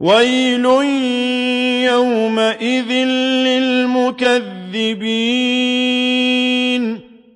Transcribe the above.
وَيْلٌ يَوْمَئِذٍ لِّلْمُكَذِّبِينَ